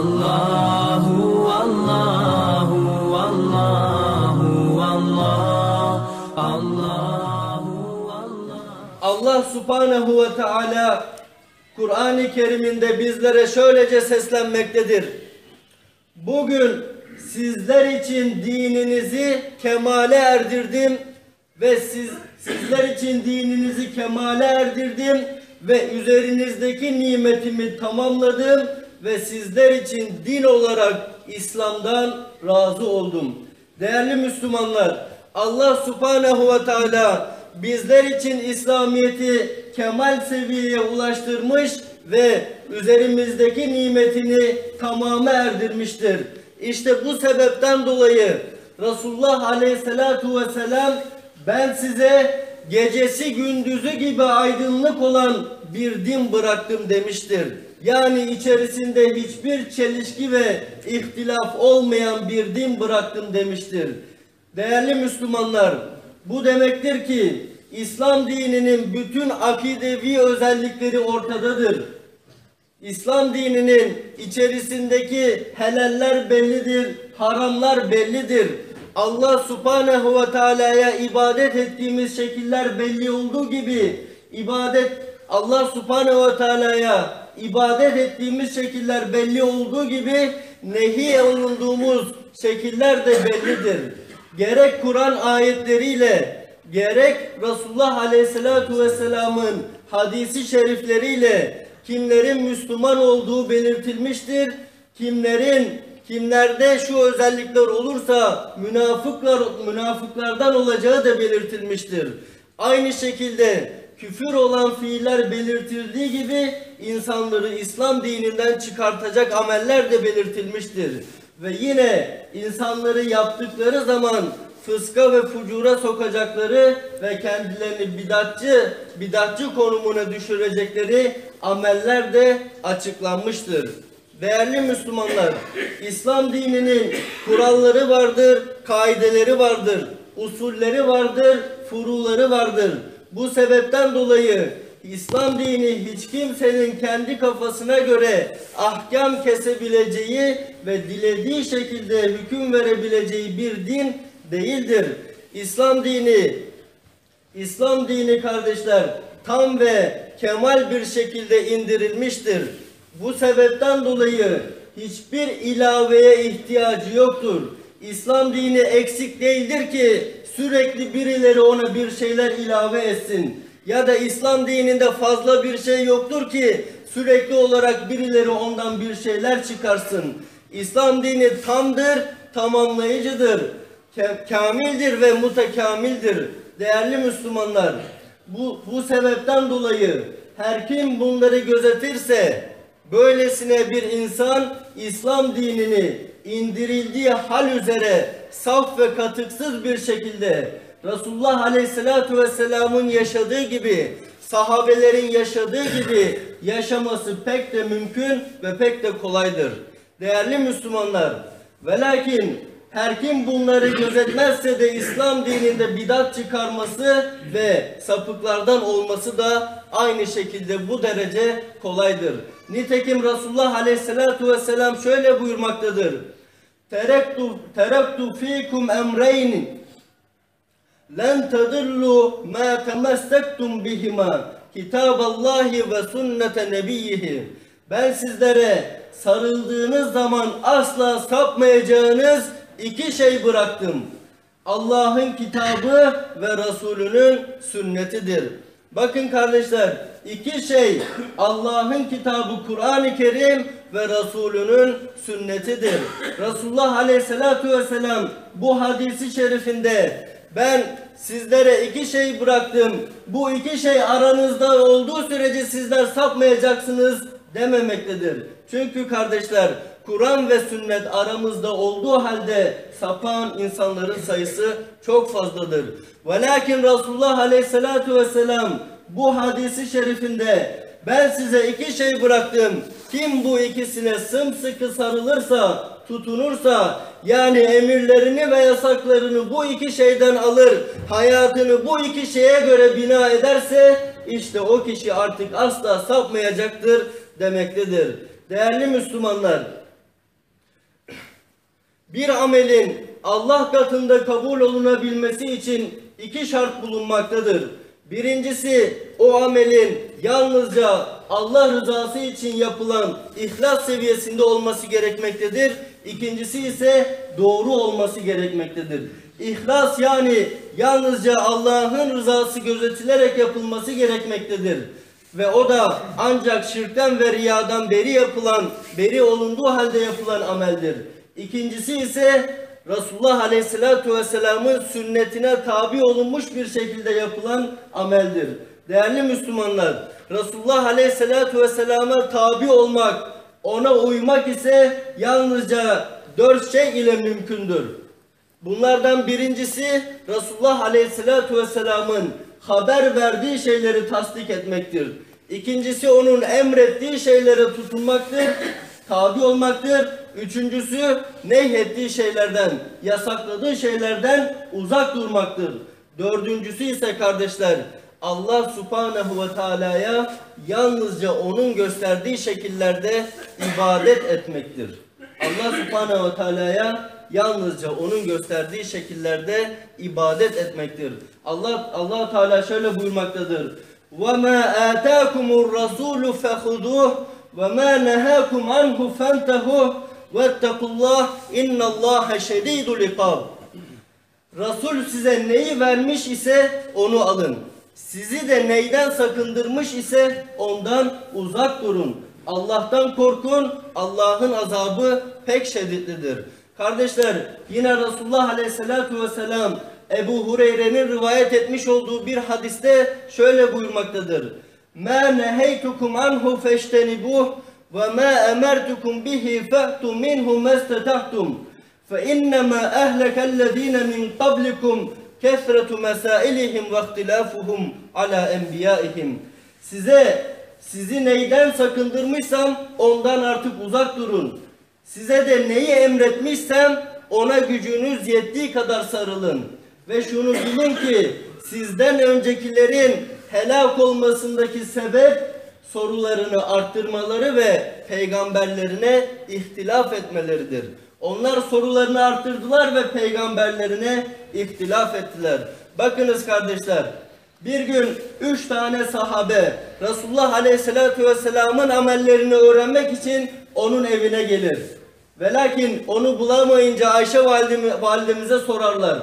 Allahu Allahu Allahu Allah Allahu Allah Allah subhanehu ve teala Kur'an-ı Kerim'inde bizlere şöylece seslenmektedir. Bugün sizler için dininizi kemale erdirdim ve siz sizler için dininizi kemale erdirdim ve üzerinizdeki nimetimi tamamladım ve sizler için din olarak İslam'dan razı oldum. Değerli Müslümanlar, Allah Subhanahu ve Teala bizler için İslamiyeti kemal seviyeye ulaştırmış ve üzerimizdeki nimetini tamamı erdirmiştir. İşte bu sebepten dolayı Resulullah Aleyhisselatu Vesselam ben size gecesi gündüzü gibi aydınlık olan bir din bıraktım demiştir. Yani içerisinde hiçbir çelişki ve ihtilaf olmayan bir din bıraktım demiştir. Değerli Müslümanlar, bu demektir ki İslam dininin bütün akidevi özellikleri ortadadır. İslam dininin içerisindeki helaller bellidir, haramlar bellidir. Allah subhanehu ve teala'ya ibadet ettiğimiz şekiller belli olduğu gibi ibadet Allah subhanehu ve teala'ya ibadet ettiğimiz şekiller belli olduğu gibi nehi olunduğumuz şekiller de bellidir. Gerek Kur'an ayetleriyle gerek Resulullah Aleyhisselatü Vesselam'ın hadisi şerifleriyle kimlerin Müslüman olduğu belirtilmiştir. Kimlerin kimlerde şu özellikler olursa münafıklar münafıklardan olacağı da belirtilmiştir. Aynı şekilde küfür olan fiiller belirtildiği gibi insanları İslam dininden çıkartacak ameller de belirtilmiştir. Ve yine insanları yaptıkları zaman fıska ve fucura sokacakları ve kendilerini bidatçı, bidatçı konumuna düşürecekleri ameller de açıklanmıştır. Değerli Müslümanlar, İslam dininin kuralları vardır, kaideleri vardır, usulleri vardır, furuları vardır. Bu sebepten dolayı İslam dini hiç kimsenin kendi kafasına göre ahkam kesebileceği ve dilediği şekilde hüküm verebileceği bir din değildir. İslam dini İslam dini kardeşler tam ve kemal bir şekilde indirilmiştir. Bu sebepten dolayı hiçbir ilaveye ihtiyacı yoktur. İslam dini eksik değildir ki sürekli birileri ona bir şeyler ilave etsin. Ya da İslam dininde fazla bir şey yoktur ki sürekli olarak birileri ondan bir şeyler çıkarsın. İslam dini tamdır, tamamlayıcıdır, kamildir ve mutakamildir. Değerli Müslümanlar, bu, bu sebepten dolayı her kim bunları gözetirse böylesine bir insan İslam dinini indirildiği hal üzere saf ve katıksız bir şekilde Resulullah Aleyhisselatü Vesselam'ın yaşadığı gibi sahabelerin yaşadığı gibi yaşaması pek de mümkün ve pek de kolaydır. Değerli Müslümanlar, ve lakin her kim bunları gözetmezse de İslam dininde bidat çıkarması ve sapıklardan olması da aynı şekilde bu derece kolaydır. Nitekim Resulullah Aleyhisselatü Vesselam şöyle buyurmaktadır. Terektu, terektu fikum emreyn len tadillu ma temessektum bihima kitaballahi ve sünnete nebiyyihi ben sizlere sarıldığınız zaman asla sapmayacağınız iki şey bıraktım. Allah'ın kitabı ve Resulünün sünnetidir. Bakın kardeşler iki şey Allah'ın kitabı Kur'an-ı Kerim ve Resulünün sünnetidir. Resulullah Aleyhisselatü Vesselam bu hadisi şerifinde ben sizlere iki şey bıraktım. Bu iki şey aranızda olduğu sürece sizler sapmayacaksınız dememektedir. Çünkü kardeşler Kur'an ve sünnet aramızda olduğu halde sapan insanların sayısı çok fazladır. Ve lakin Resulullah Aleyhisselatü Vesselam bu hadisi şerifinde ben size iki şey bıraktım. Kim bu ikisine sımsıkı sarılırsa, tutunursa, yani emirlerini ve yasaklarını bu iki şeyden alır, hayatını bu iki şeye göre bina ederse, işte o kişi artık asla sapmayacaktır demektedir. Değerli Müslümanlar, Bir amelin Allah katında kabul olunabilmesi için iki şart bulunmaktadır. Birincisi o amelin yalnızca Allah rızası için yapılan ihlas seviyesinde olması gerekmektedir. İkincisi ise doğru olması gerekmektedir. İhlas yani yalnızca Allah'ın rızası gözetilerek yapılması gerekmektedir. Ve o da ancak şirkten ve riyadan beri yapılan, beri olunduğu halde yapılan ameldir. İkincisi ise Resulullah Aleyhisselatü Vesselam'ın sünnetine tabi olunmuş bir şekilde yapılan ameldir. Değerli Müslümanlar, Resulullah Aleyhisselatü Vesselam'a tabi olmak, ona uymak ise yalnızca dört şey ile mümkündür. Bunlardan birincisi Resulullah Aleyhisselatü Vesselam'ın haber verdiği şeyleri tasdik etmektir. İkincisi onun emrettiği şeylere tutunmaktır, tabi olmaktır. Üçüncüsü neyhettiği şeylerden, yasakladığı şeylerden uzak durmaktır. Dördüncüsü ise kardeşler Allah subhanehu ve teala'ya yalnızca onun gösterdiği şekillerde ibadet etmektir. Allah subhanehu ve teala'ya yalnızca onun gösterdiği şekillerde ibadet etmektir. Allah Allah Teala şöyle buyurmaktadır. Ve ma atakumur rasulu fehuduh ve ma nahakum anhu fentehuh اِنَّ اللّٰهَ شَد۪يدُ الْاِقَابِ Resul size neyi vermiş ise onu alın. Sizi de neyden sakındırmış ise ondan uzak durun. Allah'tan korkun. Allah'ın azabı pek şiddetlidir. Kardeşler yine Resulullah Aleyhisselatü Vesselam Ebu Hureyre'nin rivayet etmiş olduğu bir hadiste şöyle buyurmaktadır. مَا نَهَيْتُكُمْ عَنْهُ فَاشْتَنِبُوهُ وَمَا أَمَرْتُكُمْ بِهِ فَأْتُوا مِنْهُ مَا اسْتَطَعْتُمْ فإنما أهلك الذين من قبلكم كثرة مسائلهم واختلافهم على أنبيائهم Size sizi neyden sakındırmışsam ondan artık uzak durun. Size de neyi emretmişsem ona gücünüz yettiği kadar sarılın. Ve şunu bilin ki sizden öncekilerin helak olmasındaki sebep sorularını arttırmaları ve peygamberlerine ihtilaf etmeleridir. Onlar sorularını arttırdılar ve peygamberlerine ihtilaf ettiler. Bakınız kardeşler, bir gün üç tane sahabe Resulullah Aleyhisselatü Vesselam'ın amellerini öğrenmek için onun evine gelir. Ve lakin onu bulamayınca Ayşe validemi- validemize sorarlar.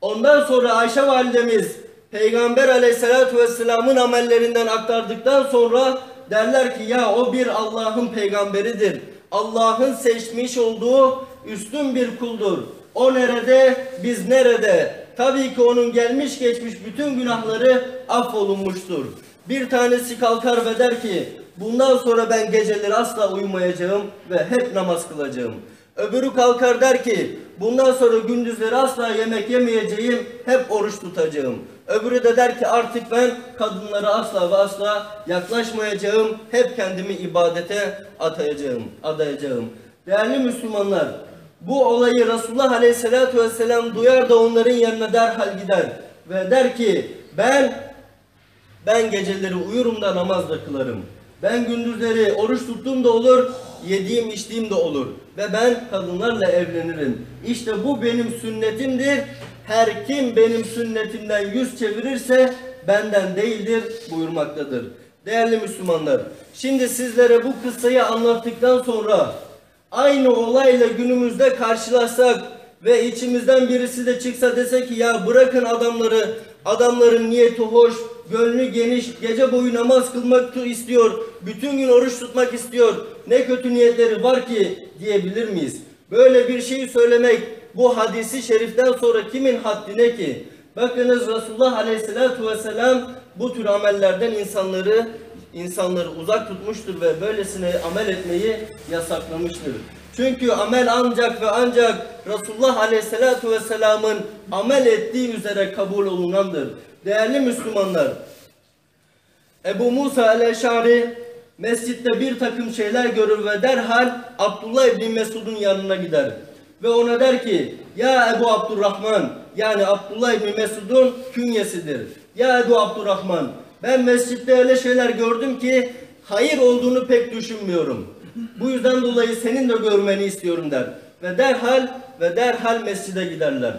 Ondan sonra Ayşe validemiz Peygamber aleyhissalatü vesselamın amellerinden aktardıktan sonra derler ki ya o bir Allah'ın peygamberidir. Allah'ın seçmiş olduğu üstün bir kuldur. O nerede biz nerede? Tabii ki onun gelmiş geçmiş bütün günahları affolunmuştur. Bir tanesi kalkar ve der ki bundan sonra ben geceleri asla uyumayacağım ve hep namaz kılacağım. Öbürü kalkar der ki bundan sonra gündüzleri asla yemek yemeyeceğim, hep oruç tutacağım. Öbürü de der ki artık ben kadınlara asla ve asla yaklaşmayacağım, hep kendimi ibadete atayacağım, adayacağım. Değerli Müslümanlar, bu olayı Resulullah Aleyhisselatü Vesselam duyar da onların yanına derhal gider ve der ki ben ben geceleri uyurum da namaz da kılarım. Ben gündüzleri oruç tuttuğum da olur, yediğim içtiğim de olur. Ve ben kadınlarla evlenirim. İşte bu benim sünnetimdir. Her kim benim sünnetimden yüz çevirirse benden değildir buyurmaktadır. Değerli Müslümanlar, şimdi sizlere bu kıssayı anlattıktan sonra aynı olayla günümüzde karşılaşsak ve içimizden birisi de çıksa dese ki ya bırakın adamları, adamların niyeti hoş, gönlü geniş, gece boyu namaz kılmak istiyor, bütün gün oruç tutmak istiyor, ne kötü niyetleri var ki diyebilir miyiz? Böyle bir şeyi söylemek bu hadisi şeriften sonra kimin haddine ki? Bakınız Resulullah Aleyhisselatü Vesselam bu tür amellerden insanları insanları uzak tutmuştur ve böylesine amel etmeyi yasaklamıştır. Çünkü amel ancak ve ancak Resulullah Aleyhisselatü Vesselam'ın amel ettiği üzere kabul olunandır. Değerli Müslümanlar, Ebu Musa el-Eşari mescitte bir takım şeyler görür ve derhal Abdullah İbni Mesud'un yanına gider. Ve ona der ki ya Ebu Abdurrahman yani Abdullah İbni Mesud'un künyesidir. Ya Ebu Abdurrahman ben mescitte öyle şeyler gördüm ki hayır olduğunu pek düşünmüyorum. Bu yüzden dolayı senin de görmeni istiyorum der. ve derhal ve derhal mescide giderler.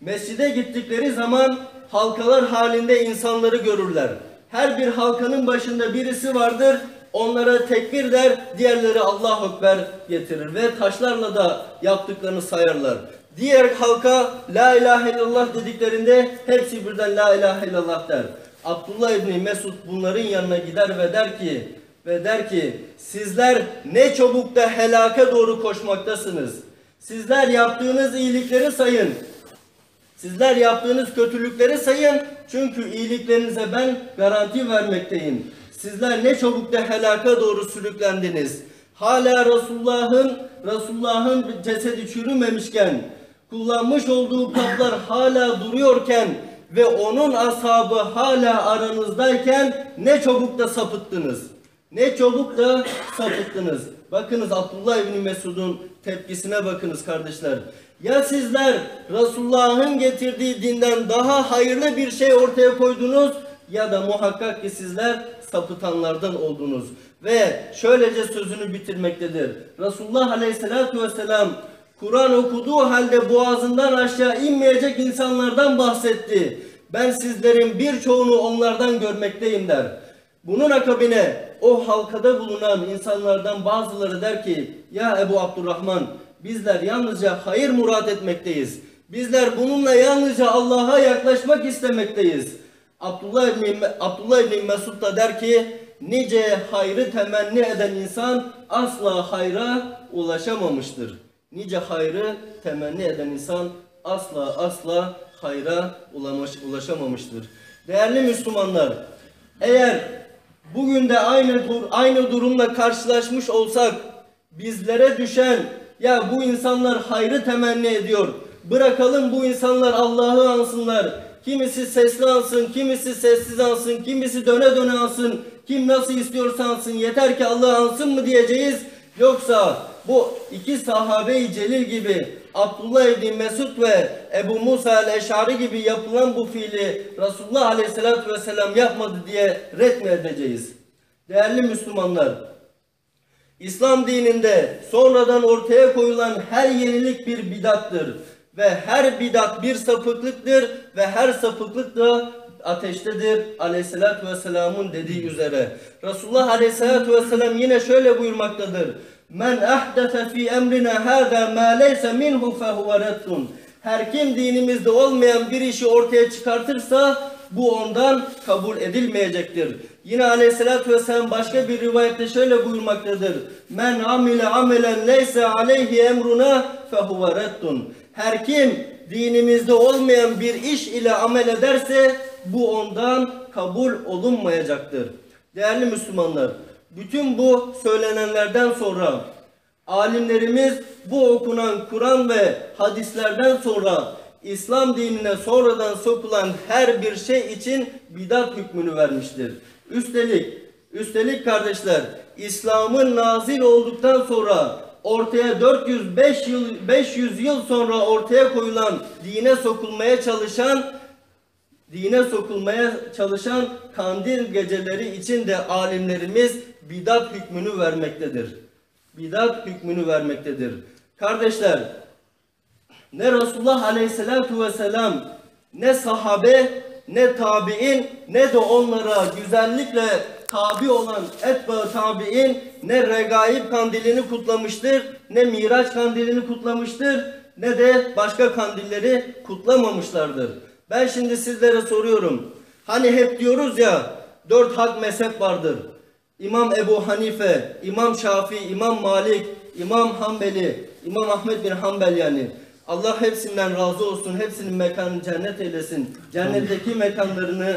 Mescide gittikleri zaman halkalar halinde insanları görürler. Her bir halkanın başında birisi vardır. Onlara tekbir der, diğerleri Allahu Ekber getirir ve taşlarla da yaptıklarını sayarlar. Diğer halka La ilahe illallah dediklerinde hepsi birden La ilahe illallah der. Abdullah İbni Mesud bunların yanına gider ve der ki ve der ki sizler ne çabuk da helake doğru koşmaktasınız. Sizler yaptığınız iyilikleri sayın. Sizler yaptığınız kötülükleri sayın çünkü iyiliklerinize ben garanti vermekteyim. Sizler ne çabuk da helaka doğru sürüklendiniz. Hala Resulullah'ın Resulullah'ın cesedi çürümemişken kullanmış olduğu kaplar hala duruyorken ve onun ashabı hala aranızdayken ne çabuk da sapıttınız. Ne çabuk da sapıttınız. Bakınız Abdullah İbni Mesud'un tepkisine bakınız kardeşler. Ya sizler Resulullah'ın getirdiği dinden daha hayırlı bir şey ortaya koydunuz ya da muhakkak ki sizler sapıtanlardan oldunuz. Ve şöylece sözünü bitirmektedir. Resulullah Aleyhisselatü Vesselam Kur'an okuduğu halde boğazından aşağı inmeyecek insanlardan bahsetti. Ben sizlerin birçoğunu onlardan görmekteyim der. Bunun akabine o halkada bulunan insanlardan bazıları der ki ya Ebu Abdurrahman bizler yalnızca hayır murat etmekteyiz. Bizler bununla yalnızca Allah'a yaklaşmak istemekteyiz. Abdullah İbni, Abdullah İbni Mesud da der ki nice hayrı temenni eden insan asla hayra ulaşamamıştır. Nice hayrı temenni eden insan asla asla hayra ulamış- ulaşamamıştır. Değerli Müslümanlar, eğer bugün de aynı dur aynı durumla karşılaşmış olsak bizlere düşen ya bu insanlar hayrı temenni ediyor. Bırakalım bu insanlar Allah'ı ansınlar. Kimisi sesli ansın, kimisi sessiz ansın, kimisi döne döne ansın. Kim nasıl istiyorsa ansın. Yeter ki Allah ansın mı diyeceğiz. Yoksa bu iki sahabe-i celil gibi Abdullah İbni Mesud ve Ebu Musa el-Eşari gibi yapılan bu fiili Resulullah Aleyhisselatü Vesselam yapmadı diye ret mi edeceğiz? Değerli Müslümanlar, İslam dininde sonradan ortaya koyulan her yenilik bir bidattır ve her bidat bir sapıklıktır ve her sapıklık da ateştedir aleyhissalatü vesselamın dediği üzere. Resulullah aleyhissalatü vesselam yine şöyle buyurmaktadır. Men ahdefe fi emrina hâzâ mâ leyse minhu fehuve reddun. Her kim dinimizde olmayan bir işi ortaya çıkartırsa bu ondan kabul edilmeyecektir. Yine aleyhissalatü vesselam başka bir rivayette şöyle buyurmaktadır. Men amile amelen leyse aleyhi emruna fehuve reddun. Her kim dinimizde olmayan bir iş ile amel ederse bu ondan kabul olunmayacaktır. Değerli Müslümanlar, bütün bu söylenenlerden sonra alimlerimiz bu okunan Kur'an ve hadislerden sonra İslam dinine sonradan sokulan her bir şey için bidat hükmünü vermiştir. Üstelik, üstelik kardeşler, İslam'ın nazil olduktan sonra ortaya 405 yıl 500 yıl sonra ortaya koyulan dine sokulmaya çalışan dine sokulmaya çalışan kandil geceleri için de alimlerimiz bidat hükmünü vermektedir. Bidat hükmünü vermektedir. Kardeşler, ne Resulullah Aleyhisselatü Vesselam, ne sahabe, ne tabi'in, ne de onlara güzellikle tabi olan etba tabi'in ne regaib kandilini kutlamıştır, ne miraç kandilini kutlamıştır, ne de başka kandilleri kutlamamışlardır. Ben şimdi sizlere soruyorum. Hani hep diyoruz ya dört hak mezhep vardır. İmam Ebu Hanife, İmam Şafii, İmam Malik, İmam Hanbeli, İmam Ahmet bin Hanbel yani. Allah hepsinden razı olsun. Hepsinin mekanını cennet eylesin. Cennetteki mekanlarını,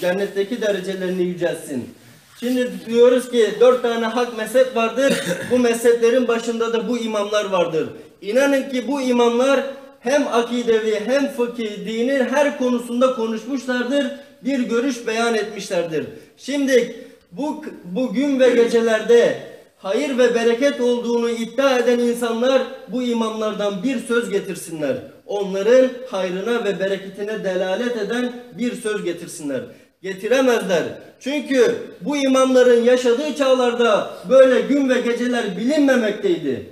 cennetteki derecelerini yücelsin. Şimdi diyoruz ki dört tane hak mezhep vardır. Bu mezheplerin başında da bu imamlar vardır. İnanın ki bu imamlar hem akidevi hem fıkhi, dinin her konusunda konuşmuşlardır. Bir görüş beyan etmişlerdir. Şimdi bu, bu gün ve gecelerde hayır ve bereket olduğunu iddia eden insanlar bu imamlardan bir söz getirsinler. Onların hayrına ve bereketine delalet eden bir söz getirsinler. Getiremezler. Çünkü bu imamların yaşadığı çağlarda böyle gün ve geceler bilinmemekteydi.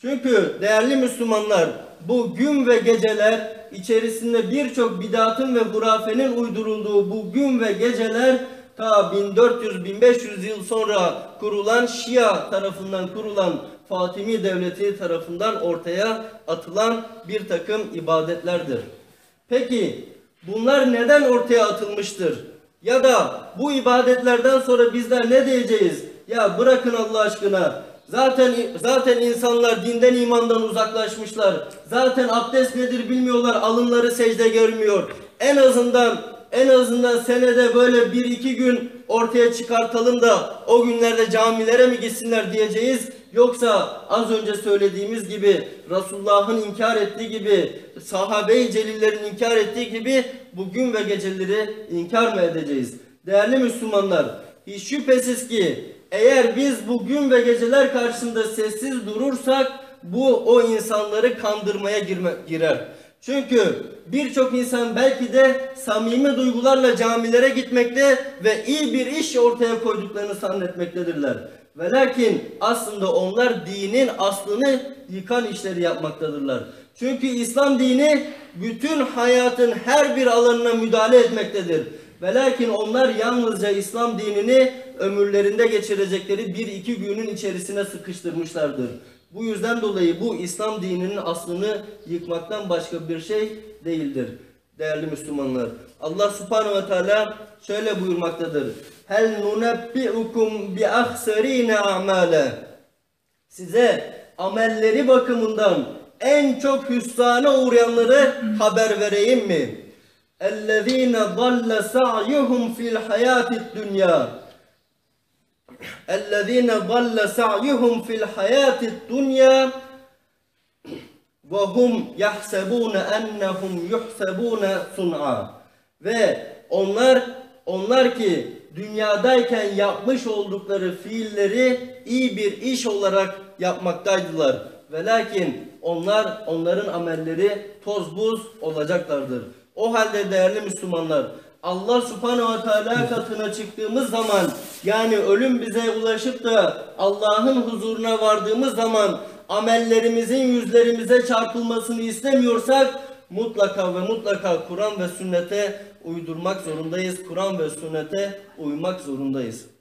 Çünkü değerli Müslümanlar bu gün ve geceler içerisinde birçok bidatın ve hurafenin uydurulduğu bu gün ve geceler ta 1400-1500 yıl sonra kurulan Şia tarafından kurulan Fatimi Devleti tarafından ortaya atılan bir takım ibadetlerdir. Peki bunlar neden ortaya atılmıştır? Ya da bu ibadetlerden sonra bizler ne diyeceğiz? Ya bırakın Allah aşkına. Zaten zaten insanlar dinden imandan uzaklaşmışlar. Zaten abdest nedir bilmiyorlar. Alınları secde görmüyor. En azından en azından senede böyle bir iki gün ortaya çıkartalım da o günlerde camilere mi gitsinler diyeceğiz. Yoksa az önce söylediğimiz gibi Resulullah'ın inkar ettiği gibi sahabe-i celillerin inkar ettiği gibi bugün ve geceleri inkar mı edeceğiz? Değerli Müslümanlar hiç şüphesiz ki eğer biz bugün ve geceler karşısında sessiz durursak bu o insanları kandırmaya girme, girer. Çünkü birçok insan belki de samimi duygularla camilere gitmekte ve iyi bir iş ortaya koyduklarını zannetmektedirler. Ve lakin aslında onlar dinin aslını yıkan işleri yapmaktadırlar. Çünkü İslam dini bütün hayatın her bir alanına müdahale etmektedir. Ve lakin onlar yalnızca İslam dinini ömürlerinde geçirecekleri bir iki günün içerisine sıkıştırmışlardır. Bu yüzden dolayı bu İslam dininin aslını yıkmaktan başka bir şey değildir. Değerli Müslümanlar. Allah subhanahu ve teala şöyle buyurmaktadır. Hel nunebbi'ukum bi ahserine amale. Size amelleri bakımından en çok hüsrana uğrayanları haber vereyim mi? اَلَّذ۪ينَ ضَلَّ سَعْيُهُمْ فِي الْحَيَاتِ الدُّنْيَا اَلَّذ۪ينَ ضَلَّ سَعْيُهُمْ فِي الْحَيَاةِ الدُّنْيَا وَهُمْ يَحْسَبُونَ اَنَّهُمْ يُحْسَبُونَ سُنْعَا Ve onlar, onlar ki dünyadayken yapmış oldukları fiilleri iyi bir iş olarak yapmaktaydılar. Ve lakin onlar, onların amelleri toz buz olacaklardır. O halde değerli Müslümanlar, Allah subhanehu ve teala katına çıktığımız zaman yani ölüm bize ulaşıp da Allah'ın huzuruna vardığımız zaman amellerimizin yüzlerimize çarpılmasını istemiyorsak mutlaka ve mutlaka Kur'an ve sünnete uydurmak zorundayız. Kur'an ve sünnete uymak zorundayız.